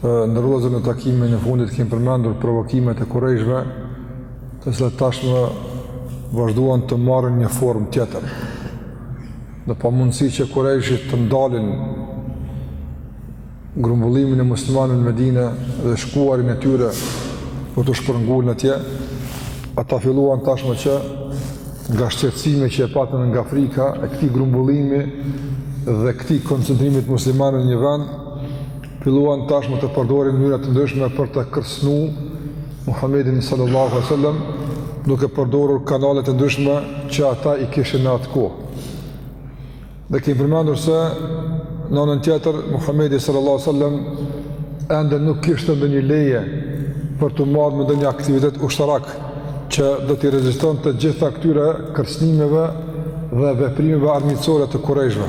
Të nderuar vëllezër në takimin e fundit kemi përmendur provokimet e kurejshve të cilat tashmë vazhduan të marrën një formë tjetër. Në pamundësi që kurejshit të ndalin grumbullimin e muslimanëve në Medine dhe shkuarjen e tyre për t'u shpërngul atje, ata filluan tashmë që nga shqetësimi që e patën nga frika e këtij grumbullimi dhe këtij koncentrimi të muslimanëve në një vend, filluan tashmë të përdorin mënyra të ndryshme për të kërcënu Muhammedin sallallahu alaihi wasallam duke përdorur kanale të ndryshme që ata i kishin në atë kohë. Dhe kemi përmendur se në anën tjetër Muhammedi sallallahu alaihi wasallam ende nuk kishte ndonjë leje për t'u marrë me ndonjë aktivitet ushtarak që do t'i rezistonte të gjitha këtyre kërcënimeve dhe veprimeve armiqësore të kurejshve.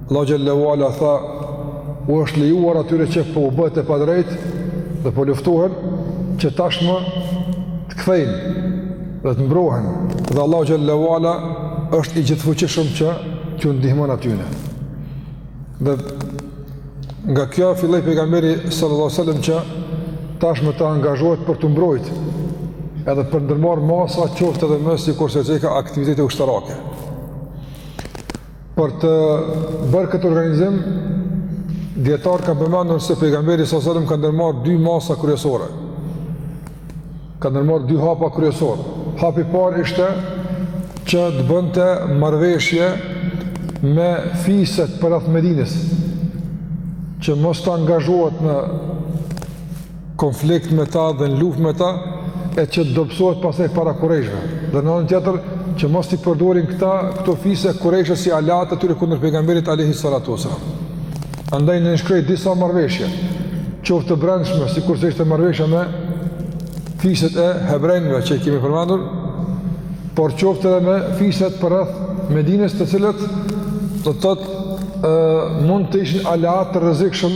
Allahu xhel-le ue ala tha u është lejuar atyre që po u bëhet e padrejtë dhe po luftohen që tashmë të kthejnë dhe të mbrohen dhe Allahu xhel-le ue ala është i gjithfuqishëm që t'u ndihmon atyre. Dhe nga kjo filloi pejgamberi sallallahu alajhi wasallam që tashmë të angazhohet për t'u mbrojt edhe për të ndërmarrë masa qoftë edhe me, sikurse u cek, aktivitete ushtarake. Për të bërë këtë organizim, dijetarët kanë përmendur se pejgamberi sallallahu alajhi wasallam ka ndërmarrë dy masa kryesore. Ka ndërmarrë dy hapa kryesorë. Hapi i parë ishte që të bënte marrëveshje me fiset përreth Medinës, që mos të angazhohet në konflikt me ta dhe në luftë me ta, e që të dobësohet pastaj para kurejshve, dhe në anën tjetër, që mos t'i përdorin këta, këto fise kurejshët si aleatë të tyre kundër pejgamberit alejhi salatu ue selam. Andaj nënshkroi disa marrëveshje, qoftë të brendshme, sikurse ishte marrëveshja me fiset e hebrejnve që i kemi përmendur, por qoftë edhe me fiset përreth Medinës të cilët, do të thotë, mund të ishin aleatë të rrezikshëm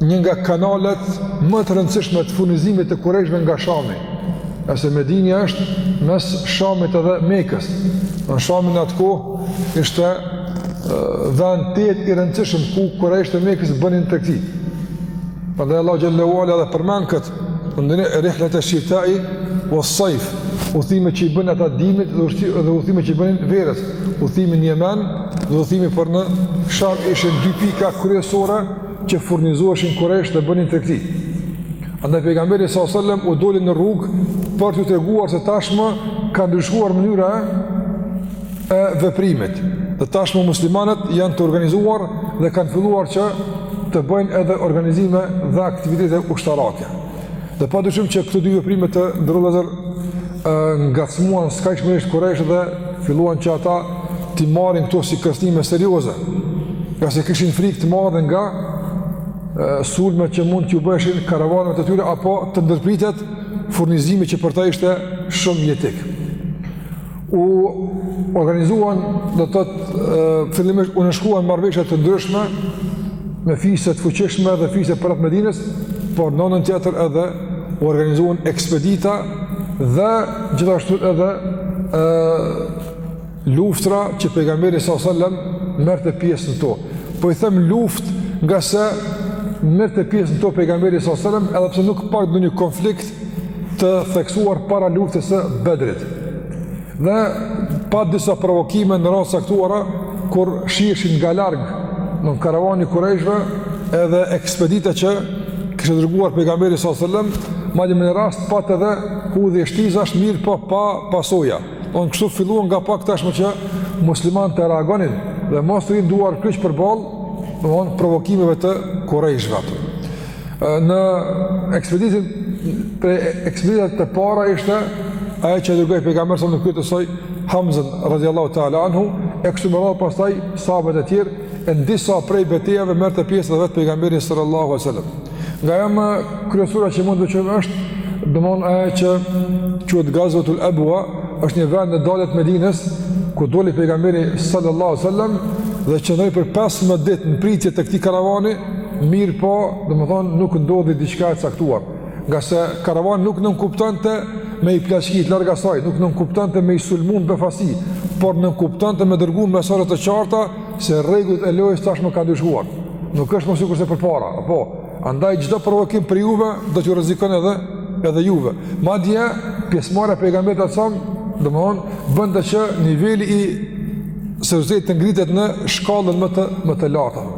një nga kanalet më të rëndësishme të furnizimit të kurejshve nga Shami. Sepse Medina është mes Shamit edhe Mekës. Shami në atë kohë ishte vend tejet i rëndësishëm ku kurejshët e Mekës bënin tregti. Prandaj Allahu xhel-le ue ala e përmend këtë, në ndëne e rihlete shitai ues-sajf, udhëtimet që i bënin ata dimrit dhe udhëtimet që i bënin verës, udhëtimi në Jemen dhe udhëtimi për në Sham ishin dy pika kryesore që furnizoheshin kurejshët dhe bënin tregti. Andaj pejgamberi sa sëllem u dolën në rrugë për t'u treguar se tashmë ka ndryshuar mënyra e veprimit. Dhe tashmë muslimanët janë të organizuar dhe kanë filluar që të bëjnë edhe organizime dhe aktivitete ushtarake. Dhe padyshim që këto dy veprime të ndërlidhura ngacmuan skajshmërisht kurejshët dhe filluan që ata t'i marrin këto si kërcënime serioze. Ngase kishin frikë të madhe nga sulmet që mund t'ju bëheshin karvanëve të tyre apo të ndërpritet furnizimi që për ta ishte shumë jetik. U organizuan, domethënë, fillimisht u nënshkruan marrëveshje të ndryshme me fiset e fuqishme dhe fiset përreth Medinës, por në anën tjetër edhe u organizuan ekspedita dhe gjithashtu edhe ë luftra që pejgamberi sa sallam merrte pjesë në to. Po i them luftë ngase merrte pjesë në to pejgamberi sa sallam, edhe pse nuk pat ndonjë konflikt të theksuar para luftës së Bedrit. Edhe pat disa provokime në raste të caktuara, kur shiheshin nga larg në karvani i kurejshëve edhe ekspedita që kishte dërguar pejgamberi s.a.s. Madje me një rast pat edhe hudhje shtizash mirëpo pa pasoja. Domethënë kështu filluan nga pak tashmë që muslimanët të reagonin dhe mos të rrinë duarkryq përballë domethënë provokimeve të kurejshëve. Një ekspeditë, prej ekspeditave të para ishte ajo që e dërgoi pejgamberi sa në krye të saj Hamzën, radiallahu ta'ala anhu, e kështu me radhë pastaj sahabët e tjerë, e në disa prej betejave merrte pjesë edhe vetë pejgamberi sallallahu a sallam. Nga ajo më kryesorja që mund të veçojmë është, domethënë ajo që quhet gazvetul ebua, është një vend në dalje të Medinës, ku doli pejgamberi sallallahu a sallam, dhe qëndroi për 15 ditë në pritje të këtij karavani, mirëpo, domethënë, nuk ndodhi diçka e caktuar, ngase karavani nuk nënkuptonte me i plaçkit, larg asaj, nuk nënkuptonte me i sulmu në befasi, por nënkuptonte me dërgu mesazhe të qarta, se rregullat e lojës tashmë kanë ndryshuar, nuk është më sikurse përpara, apo, andaj çdo provokim për juve, do t'ju rrezikon edhe, edhe juve, madje, pjesëmarrja e pejgamberit alejhi selam, domethënë, bënte që niveli i seriozitetit të ngritet në shkallën më të, më të lartë.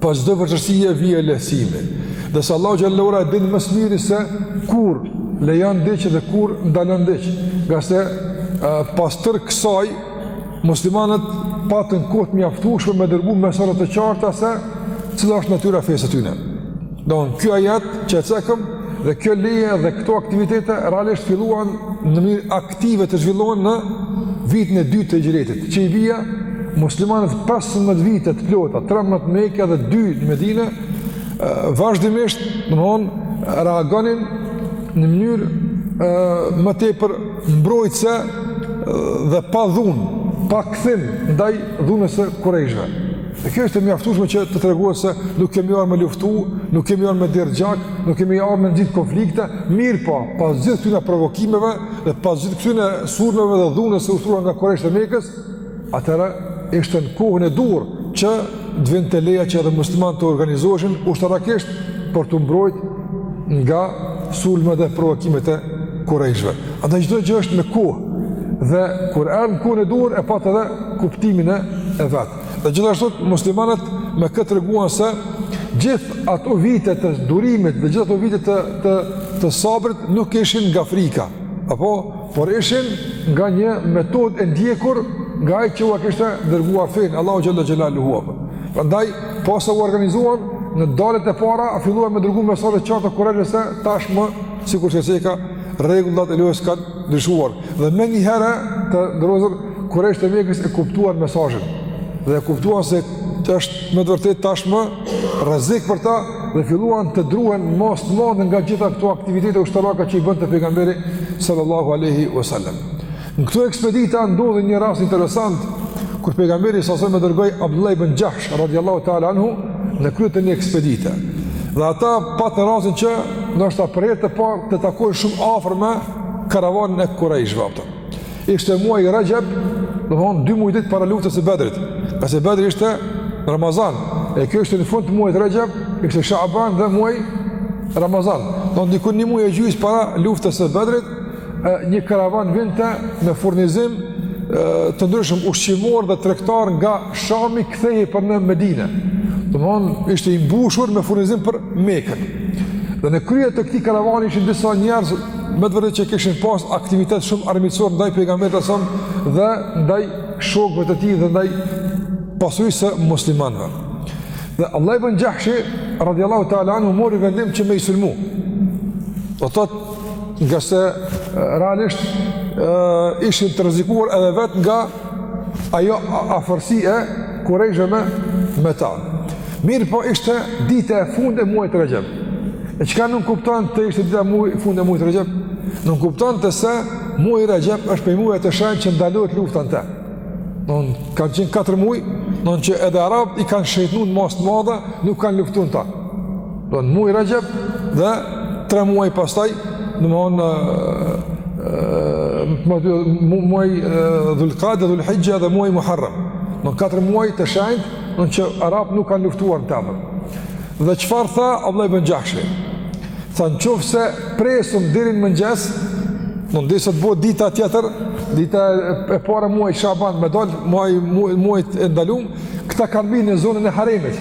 Pas çdo vështirësie vjen lehtësimi. Dhe se Allahu xhelle ue ala e din më së miri se kur lejon diç dhe kur ndalon diç. Ngase pas tërë kësaj muslimanët patën kohë të mjaftueshme me dërgu mesazhe të qarta se cila është natyra e fesë së tyne. Don ky ajet që e cekëm dhe kjo leje dhe këto aktivitete realisht filluan në mënyrë aktive aktive të zhvillohen në vitin e dytë të hijretit, që i bie muslimanët 15 vite të plota, 13 në Mekë dhe 2 në Medinë, vazhdimisht, domethënë, reagonin në mënyrë ë më tepër mbrojtëse dhe pa dhunë, pa kthim ndaj dhunës së kurajshëve. E kjo është e mjaftueshme që të tregohet se nuk kemi ardh me luftu, nuk kemi ardh me derdh gjak, nuk kemi ardh me nxit konflikte, mirëpo, pas gjithë këtyre provokimeve dhe pas gjithë këtyre sulmeve dhe dhunës së ushtruar nga Kurejshët e Mekës, atëherë ishte në kohën e duhur që të vinte leja që edhe muslimanët të organizoheshin ushtarakisht për t'u mbrojt nga sulmet dhe provokimet e Kurejshëve. Pra, çdo gjë është me kohë dhe kur erdh në kohën e duhur e pat edhe kuptimin e vet. Dhe gjithashtu muslimanët me këtë treguan se gjithë ato vite të durimit dhe gjithë ato vite të të të sabrit nuk ishin nga frika, apo por ishin nga një metodë e ndjekur nga ai që ua kishte dërguar fenë Allahu xhel-le xhelaluhu. Prandaj posa u organizuan në daljet e para filluan me dërgu mesazhe të qarta Kurejshëve se tashmë sikurse ka rregullat e lojës kanë ndryshuar. Dhe menjëherë, të nderuar, Kurejshët e Mekës e kuptuan mesazhin, dhe e kuptuan se është me të vërtetë tashmë rrezik për ta, dhe filluan të druhen në masë të madhe nga gjitha këto aktivitete ushtarake që i bënte pejgamberi sallallahu aleyhi wa sallam. Në këto ekspedita ndodhi një rast interesant, kur pejgamberi sallallahu aleyhi wa sallam dërgoi Abdullah ibn Xhahsh, radiallahu ta'ala anhu, në krye të një ekspedite. Dhe ata patën rastin që ndoshta për herë të parë të takohen shumë afër me karavanin e Kurejshve aty. Ishte muaji Rexheb, domethënë dy muaj ditë para luftës së Bedrit. Ngase Bedri ishte në Ramazan, e kjo ishte në fund të muajit Rexheb, ishte Shaban dhe muaji Ramazan. Domethënë diku një muaj e gjysmë para luftës së Bedrit, një karavan vinte me furnizim të ndryshëm ushqimor dhe tregtar nga Shami kthehej për në Medinë. Domthon ishte i mbushur me furnizim për Mekën. Dhe në krye të këtij karavani ishin disa njerëz me të vërtetë që kishin pas aktivitet shumë armiqësor ndaj pejgamberit alejhi selam dhe ndaj shokëve të tij dhe ndaj pasurisë së muslimanëve. Dhe Abdullah ibn Xhahshi radhiyallahu ta'ala anhu mori vendim që me i sulmu. Do të thotë ngase realisht ishin të rrezikuar edhe vetë nga ajo afërsi e kurejshve me, me ta. Mirëpo ishte dita e fundit e muajit Rexheb. E çka nënkupton te ishte dita e muaj, fundit e muajit Rexheb? Nënkupton se muaji Rexheb është prej muajve të shenjtë që ndalohet lufta në të. Domethënë kanë qenë 4 muaj, domethënë që edhe arabët i kanë shejtnu në masë të madhe, nuk kanë luftu në ta. Don muaji Rexheb dhe tre muaj pastaj, domethënë, muaji dhulkade, dhulhixhe dhe muaji muharrem. Don katër muaj të shenjtë, në që arabët nuk kanë luftuar në temër. Dhe çfarë tha Abdullah ibën Xhahshi. Tha në qoftë se presim deri në mëngjes, don derisa të bëhet dita tjetër, dita e parë e muajit shaban me dalë, muaj, muaj, muajt e ndalum, Këta kanë me hy në zonën e haremit.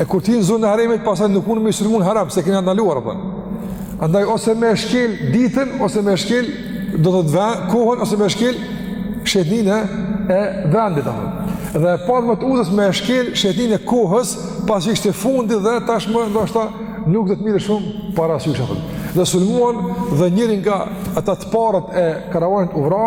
E kur të hyjnë në zonën e haremit, pastaj nuk mund me i sulmu në harem, se e kena të ndaluar, a kupton. Andaj, ose me shkel ditën, ose me shkel, do të thotë vend, kohën, ose me shkel shejtninë e, e vendit, a kupton. Dhe e panë më të udhës me shkel shejtninë e kohës, pasi që ishte fundi dhe tashmë, ndoshta, nuk do të merrej shumë parasysh, a kupton. Dhe sulmuan dhe njëri nga ata të parët e karavanit u vra,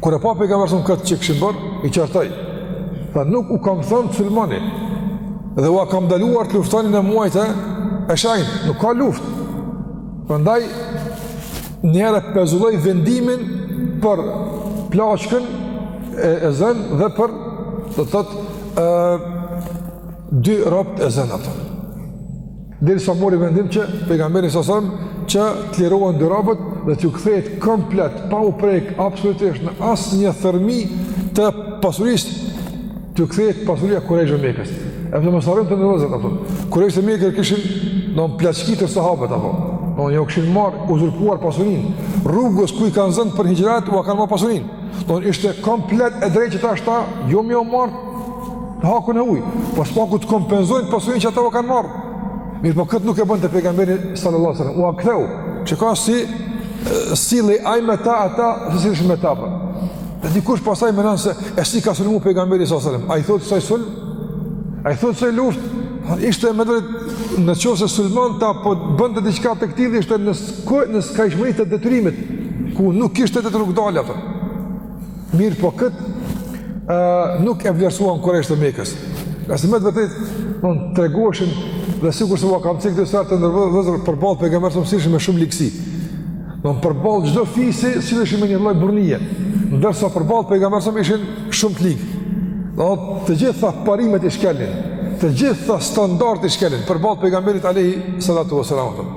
Kur e pa pejgamberi s.a.s. këtë që kishin bërë, i qortoi. Tha nuk u kam thënë të sulmoni. Dhe ua kam ndaluar të luftoni në muajt e shenjtë, nuk ka luftë. Prandaj njëherë pezulloi vendimin për plaçkën e, e zënë dhe për do të thotë ë dy robët e zënë, a kupton. Derisa mori vendim që pejgamberi s.a.s. që të lirohen dy robët dhe t'ju kthehet komplet pa u prek absolutisht në asnjë thërmi të pasurisë t'ju kthehet pasuria kurejshve të Mekës. E të mos harrojmë të nderuar vëllezër, a kupton. Kurejshët e Mekës kishin don plaçkitur sahabët apo. Don ua kishin marrë uzurpuar pasurinë. Rrugës ku i kanë zënë për hixhret ua kanë marrë pasurinë. Don ishte komplet e drejtë që tash këta jo me u marr në hakun e huj, po së paku të kompenzojnë pasurinë që ata u kanë marrë. Mirëpo këtë nuk e bënte pejgamberi sallallahu alaihi wasallam. Ua ktheu, shiko si sillej ai me ta, ata si silleshin me ta për. Po. Dhe dikush pastaj mendon se e si ka sulmu pejgamberi sallallahu alaihi wasallam. A i thotë kësaj sulm? A i thotë kësaj luftë? Ishte me të vërtetë në qoftë se sulmonte apo bënte diçka të këtillë, ishte në, në skajshmëri të detyrimit, ku nuk kishte tjetër rrugëdalje apo. Mirëpo këtë uh, nuk e vlerësuan kurejshët e Mekës. Ngase me të vërtetë, don tregoheshin dhe sikurse ua kam cekë disa herë të nderuar vëllezër përballë pejgamberit s.a.s. silleshin me shumë ligësi. Don përballë çdo fisi, silleshin me një lloj burrnie. Ndërsa përballë pejgamberit s.a.s. ishin shumë të ligë. Don të gjitha parimet i shkelnin, të gjitha standardet i shkelnin përballë pejgamberit alejhi salatu wasallam.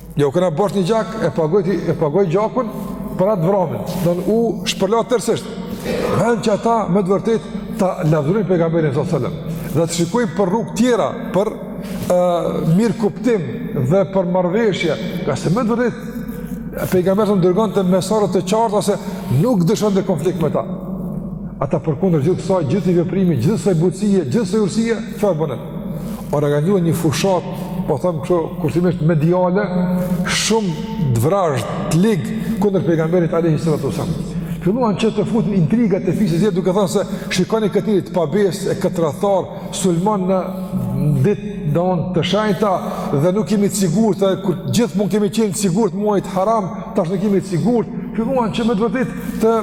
Jo, u kena borxh një gjak, e pagoi, ti, e pagoi gjakun për atë t'vramin. Don u shpërla tërësisht. Vend që ata me të vërtetë ta lavdërojnë pejgamberin sallallahu alajhi wasallam. Dhe të shikojnë për rrugë tjera, për uh, mirëkuptim dhe për marrëveshje, ngase me të vërtetë pejgamberi dërgonte mesazhe të qarta se nuk dëshironte konflikt me ta. Ata përkundër gjithë kësaj, gjithë këtij veprimi, gjithë kësaj butësie, gjithë kësaj urtësie, çfarë bënë? organizuar një fushatë, po them kështu kushtimisht mediale, shumë të vrazhdë, të ligë kundër pejgamberit alayhi salatu wasallam. Filluan që të futin intriga te fiset tjera duke thënë se shikoni këtë njeri të pabesë e këtë tradhtar sulmon në ditët tona të shenjta dhe nuk jemi të sigurt sikur gjithmonë kemi qenë të sigurt në muajt haram tash nuk jemi të sigurt filluan që me të vërtetë të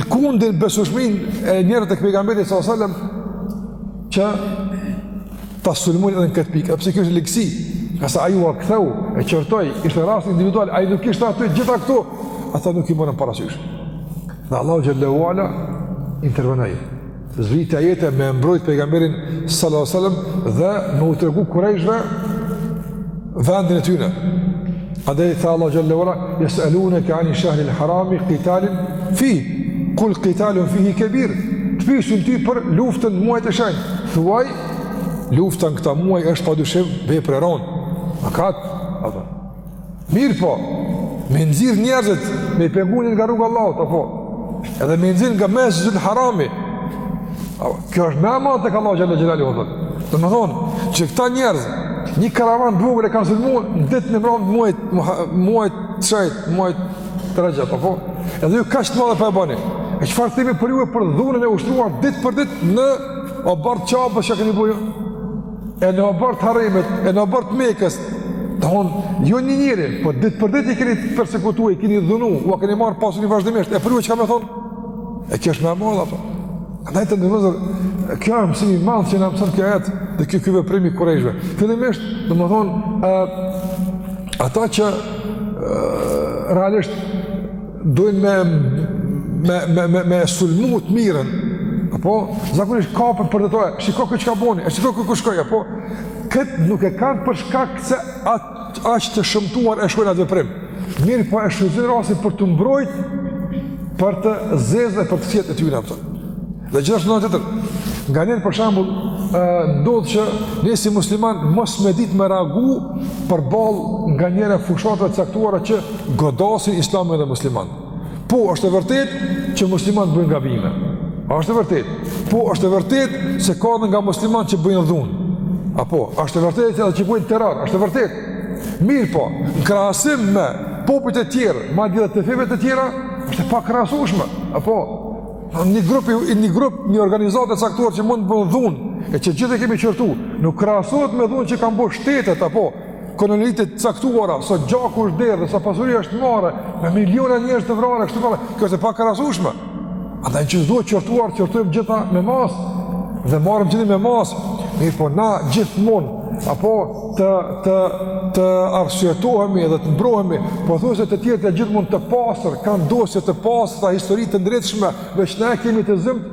lkundin besueshmërinë e njerëzve të pejgamberit sallallahu alajhi wasallam që ta sulmojnë edhe në këtë pikë, e pse kjo është ligësi, ngase ai ua ktheu, e qortoi, ishte rast individual, ai nuk ishte aty, gjitha këto, ata nuk i morën parasysh. Dhe Allahu xhel-le ue ala intervenoi, zvriti ajete me e mbrojt pejgamberin sallallahu sallam dhe me u tregu kurejshve vendin e tyne. Andaj tha Allahu xhel-le ue ala, jes'eluneke ani shehril harami, kitalin fih, kul kitalun fihi kebir, të pysin ty për luftën në muajt e shenjtë, thuaj, lufta në këta muaj është pa dyshim vepër e ronë, mëkat i madh, mirëpo, me i nxjerr njerëzit, me i pengu nga rruga e Allahut, apo, edhe me i nxjerr nga mesxhidul harami, apo, Kjo është më e madhe tek Allahu xhel-le xhelaluhu Domethonë që këta njerëz Një karavan në rrugë e kanë sulmu Në ditën e mrame të muajt Muajt të shenjtë Muajt të rexhebit Apo Edhe ju kaq të madhe po e bani E çfarë të themi për ju e për dhunën e ushtruar Ditë për ditë në oborr të Qabes që keni bo ju E në oborr të haremit E në oborr të Mekës Domethonë Jo një njeri Po ditë për ditë i keni persekutu I keni dhunu Ua keni marrë pasurinë vazhdimisht E për ju e çka me thonë E kjo është më e madhe Andaj të nderuar, ky a mësimi i madh që na mëson ky ajet dhe ky ky veprim i kurejshve. Fillimisht, domethonë, uh, ata që uh, realisht dojnë me, me, me, me, me sulmu të mirën, apo, zakonisht kapen për detaje, shiko ky çka boni, e shiko ky ku shkoi, apo, këtë nuk e kanë për shkak se atë aq të shëmtuar e shohin atë veprim. Mirëpo e shfrytëzojnë rastin për t'u mbrojt për të zezë dhe për të fjetë e tyne pëtër. Dhe gjithashtu në anën tjetër, nganjëherë për shembull, ndodh që ne si musliman mos me ditë me reagu përballë nganjëherë fushatave të caktuara që godasin islamin dhe muslimanët. Po, është e vërtet që muslimanët bëjnë gabime. A është e vërtet? Po, është e vërtet se ka edhe nga muslimanët që bëjnë dhunë. Apo, është e vërtet që edhe që bëjnë terror, është e vërtet. Mirëpo, në krahasim me popujt e tjerë, madje edhe të feve të tjera, është e pakrahasueshme. Apo, një grup, një grup, një organizatë e caktuar që mund të bëjnë dhunë, e që gjithë e kemi qortu, nuk krahasohet me dhunën që kanë bo shtetet, apo, kolonitë e caktuara, sa gjaku është derdhë, sa pasuria është marrë, me miliona njerëz të vrarë kështu. Kjo është e pakrahasueshme. Andaj që duhet qortuar, qortojmë gjithë me masë dhe marrim gjithë me masë. Mirëpo na gjithmonë apo të të të arsyetohemi dhe të mbrohemi, pothuajse të tjerët janë gjithmonë të pastër, kanë dosje të pastra, histori të ndritshme, veç na e kemi të zymtë,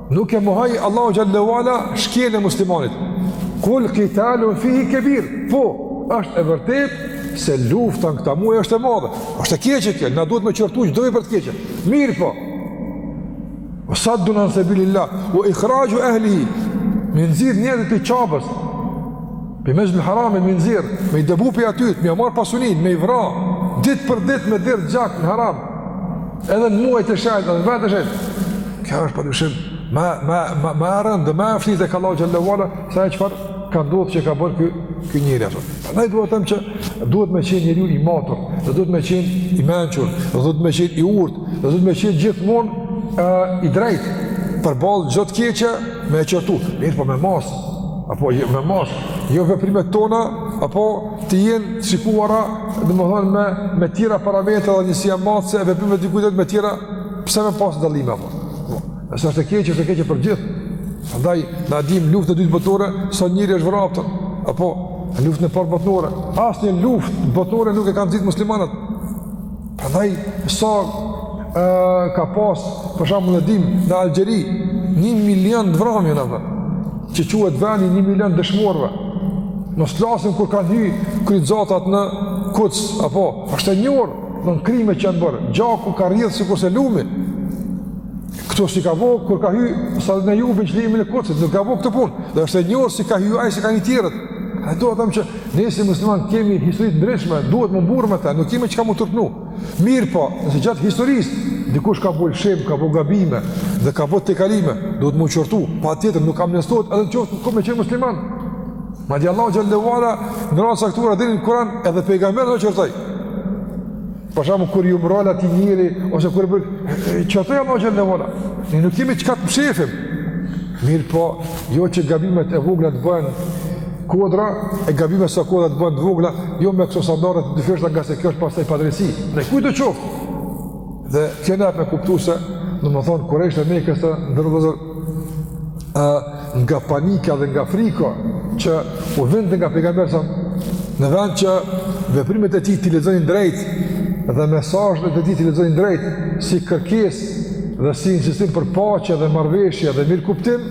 Nuk e mohoi Allahu xhele ve ala shkeljen e muslimanit. Kul kitalun fihi kebir. Po, është e vërtetë se lufta në këtë muaj është e madhe. Është e keqe kjo, na duhet me qortu çdo vepër të keqe. Mirëpo, ue saddun an sebilillah, ue ihraxhu ehlihi, me i nxjerr njerëzit e Qabes. Prej Mesxhid Haramit me i nxjerr, me i dëbu prej aty, me ia marr pasuninë, me i vra, ditë për ditë me derdh gjak në haram, Edhe në muajt e shejtë, edhe në vend të shejtë. Kjo është padyshim, ma, ma, ma, ma e rëndë dhe ma e flliqtë te Allahu xhele ve ala, sa çfarë ka ndodhë që ka bërë ky, ky njeri. Prandaj dua të them që duhet me qenë njeriu i matur, dhe duhet me qenë i mençur, dhe duhet me qenë i urtë, dhe duhet me qenë gjithmonë uh, i drejtë, përballë çdo të keqe, me e qortu, mirëpo me masë, apo jo, me masë, jo veprimet tona, apo të jenë të shikuara, domethënë me, me tjera parametra dhe njësi matëse e veprimet e dikujt me tjera, pse me pasë dallime, apo? Nëse është e keqe, është e keqe për gjithë. Prandaj, na e dimë luftën e dytë botërore, sa njeri është vra atëherë, apo luftën e parë botërore. Asnjë luftë botërore nuk e kanë nxitë muslimanët. Prandaj sa ë ka pas për shembull e dimë në Algjeri 1 milion të vramë në atë. Që quhet vendi i 1 milion dëshmorëve. Mos flasim kur kanë hy kryqëzatat në Kuds apo është e njohur në krimet që janë bërë. Gjaku ka rrjedh sikurse lumi. Këto s'i ka bo kur ka hy Salahudin Ejubi në çlirimin e Kudsit, nuk e ka bo këtë punë. Dhe është e njohur si ka hy ai si kanë hy të tjerët. E dua të them që ne si muslimanë kemi histori të ndritshme, duhet m'u mburr me të, nuk kemi çka m'u turpnu. Mirëpo, nëse gjatë historisë, dikush ka bo lëshim, ka bo gabime, dhe ka bo tejkalime, duhet m'u qortu, patjetër nuk amnistohet, edhe në qoftë, ku me qenë musliman. Madje Allahu xhele ve ala, në raste të caktuara, edhe në Kuran, edhe pejgamberin e qortoi. Për shembull kur iu mrrol atij njeriu, ose kur e bëri, e qortoi Allahu xhele ve ala. Ne nuk kemi çka të mshefim. Mirëpo, jo që gabimet e vogla të bëhen kodra, e gabimet sa kodra të bëhen të vogla, jo me këso standarde të dyfishta ngase kjo është pastaj padrejtësi ndaj kujtdo qoftë. Dhe kjo na jep me kuptu se, domethënë, kurejshët me i kësë të ndërëdhëzër, nga panika dhe nga frika që u vinte nga pejgamberi sa në vend që veprimet e tij t'i lexonin drejt dhe mesazhet e tij t'i lexonin drejt si kërkesë dhe si insistim për paqe dhe marrëveshje dhe mirëkuptim,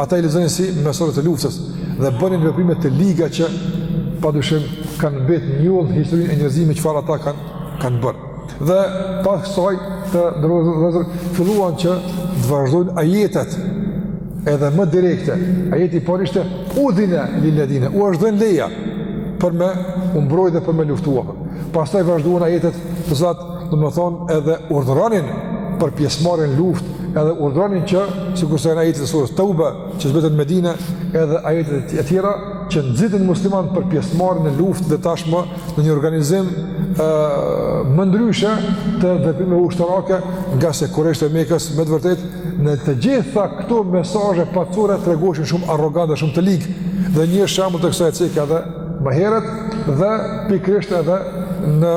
ata i lexonin si mesazhe të luftës dhe bënin veprime të liga që padyshim kanë mbetë në historinë e njerëzimit çfarë ata kanë kanë bërë. Dhe pas kësaj të nderuar, filluan që të vazhdojnë ajetet edhe më direkte. Ajeti i parë ishte udhine lil-ledhine, u është dhënë leja për me u mbrojt dhe për me luftua. Pastaj vazhduan ajetet të cilat, domethënë edhe urdhëronin për pjesëmarrje në luftë, edhe urdhëronin që, sikurse në ajetet e surës Teube, që zbritën në Medine, edhe ajetet e tjera, që nxitnin muslimanët për pjesëmarrje në luftë dhe tashmë, në një organizim më ndryshe të veprimeve ushtarake ngase kurejshët e Mekës me të vërtetë në të gjitha këto mesazhe paqeje tregoheshin shumë arrogantë dhe shumë të ligj dhe një shembull të kësaj e ceka edhe më herët dhe pikërisht edhe në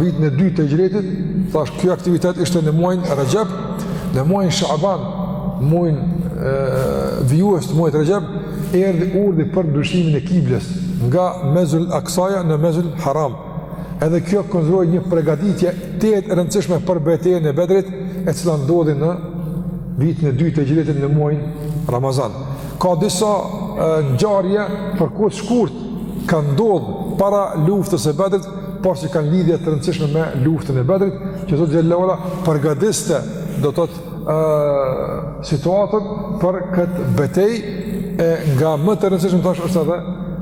vitin e dytë të hixhretit, thashë ky aktivitet ishte në muajin Rexheb, në muajin Shaban, muajin vijues të muajit Rexheb, erdhi urdhri për ndryshimin e kiblës nga Mesxhidul Aksaja në Mesxhidul Haram. Edhe kjo konsiderohej një përgatitje tejet e rëndësishme për betejën e Bedrit, e cila ndodhi në vitin e dytë të hixhretit në muajin Ramazan. Ka disa ngjarje që për kohë të shkurtër kanë ndodhur para luftës së Bedrit, por që kanë lidhje të rëndësishme me luftën e Bedrit, që Zoti xhele ue ala përgatiste do të thotë ë situatën për këtë betejë e nga më të rëndësishmet tash është edhe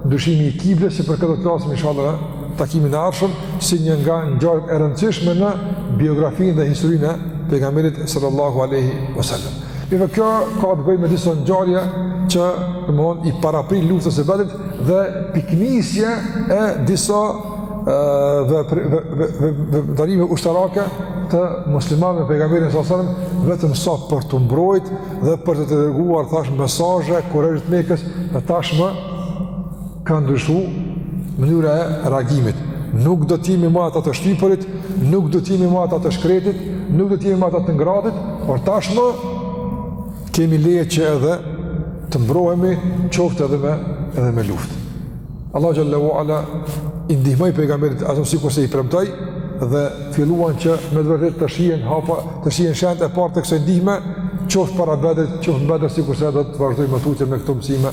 ndryshimi i kiblës që për këtë do të flasim inshallah në takimin e ardhshëm si një nga ngjarjet e rëndësishme në biografinë dhe historinë e pejgamberit sallallahu alaihi wasallam. Mirëpo, kjo ka të bëjë me disa ngjarje që domethënë i paraprijnë luftës së Bedrit dhe pikënisje e disa veprimeve ushtarake të muslimanëve me pejgamberin sallallahu alajhi wasallam vetëm sa për t'u mbrojt dhe për të dërguar tashmë mesazhe kurejshëve të Mekës dhe tashmë ka ndryshu mënyra e reagimit. Nuk do të jemi më ata të shtypurit, nuk do të jemi më ata të shkretit, nuk do të jemi më ata të ngratit, por tashmë kemi leje që edhe të mbrohemi qoftë edhe me edhe me luftë. Allahu xhele ue ala i ndihmoi pejgamberit ashtu sikurse i premtoi dhe filluan që me të vërtetë të shihen hapa, të shihen shenjat e parë të kësaj ndihme, qoftë para Bedrit, qoftë Bedri sikurse do të vazhdojmë tutje me këto mësime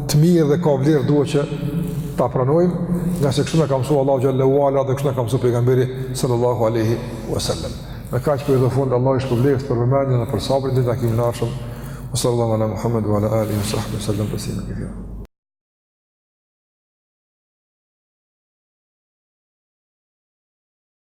të mirë dhe ka vlerë duhet që ta pranojmë, nga se kështu na ka mësuar Allahu xhelle ue ala dhe kështu na ka mësuar pejgamberi sallallahu alaihi wasallam. Me kaq po i jap fund Allahu ju shpërbleftë për vëmendjen dhe për sabrin te takimi i ardhshëm. Sallallahu ala Muhammed wa ala alihi wa sahbihi sallam taslima kathira.